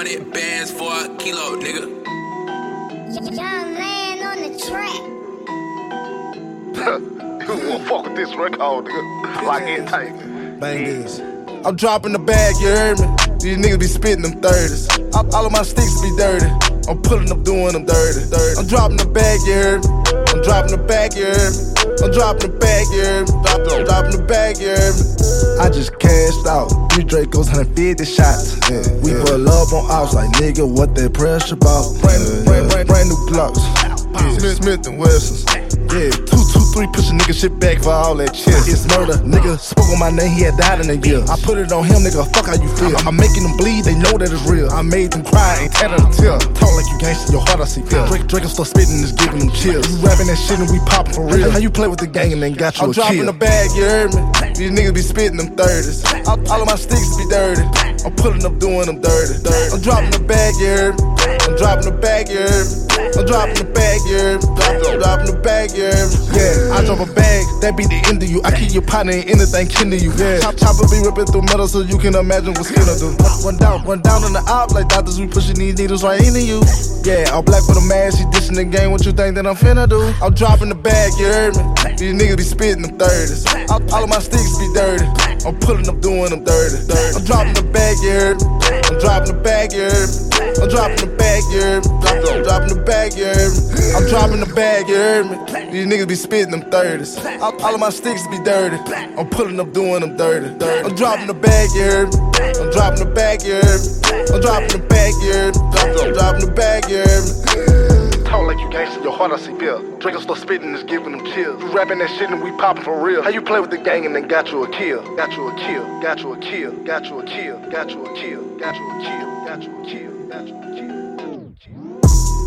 Hundred bands for a kilo, nigga. Young land on the track. you won't fuck with this record, nigga. Like it tight. Bang this. I'm dropping the bag, you heard me? These niggas be spitting them 30s. All, all of my sticks be dirty. I'm pulling up, doing them dirty. dirty. I'm dropping the bag, you heard me? I'm dropping the bag, you heard me? I'm dropping the bag, you heard me? Drop, I'm dropping the bag, you heard me? I just cashed out. Three Dracos, 150 shots. Yeah, we pull up on ops like nigga, what that pressure about? Brand, new, brand, brand, brand new blocks. Smith, Smith and Wessons. Yeah, two, two, three, push a nigga shit back for all that shit. It's murder, nigga. Spoke on my name, he had died in a year. I put it on him, nigga. Fuck how you feel. Uh-huh. I'm making them bleed, they know that it's real. I made them cry, ain't tatted a tear. Talk like you gangsta, your heart I see feel. Draco, Draco, start spitting, is giving them chills. You rapping that shit and we popping for real. How you play with the gang and then got you I'm a dropping the bag, you heard me? These niggas be spitting them 30s. All, all of my sticks be dirty. I'm pulling up, doing them dirty. dirty. I'm dropping the bag, you heard me? I'm dropping the bag, you heard me? I'm dropping the bag, you heard me? Drop, dropping the bag, you heard me? Yeah, I drop a bag, that be the end of you. I keep your partner in anything kin to you. Yeah, Chop, chopper be ripping through metal so you can imagine what skin do. One down, one down on the op like doctors, we pushing these needles right into you. Yeah, all black with a mask, she dishing the game. What you think that I'm finna do? I'm dropping the bag, you heard me? These niggas be spitting them 30s. All, all of my sticks be dirty. I'm pulling up, doing them dirty. dirty. I'm dropping the bag, you heard me? I'm dropping the bag, you heard me? I'm dropping the bag, you heard me? Drop, drop, dropping the bag, you heard me? I'm dropping the bag, you heard me? These niggas be spitting them 30s. All, of my sticks be dirty. I'm pulling up, doing them dirty. dirty. I'm dropping the bag, you heard me? I'm dropping the bag, you heard me? I'm dropping the bag, you heard me? Drop, drop, dropping the bag, you heard me? You gangsta, your heart I see feel. Draco start spitting, is giving them chills. You rapping that shit and we popping for real. How you play with the gang and then got you a kill? Got you a kill, got you a kill, got you a kill, got you a kill, got you a kill, got you a kill, got you a kill, got you a kill.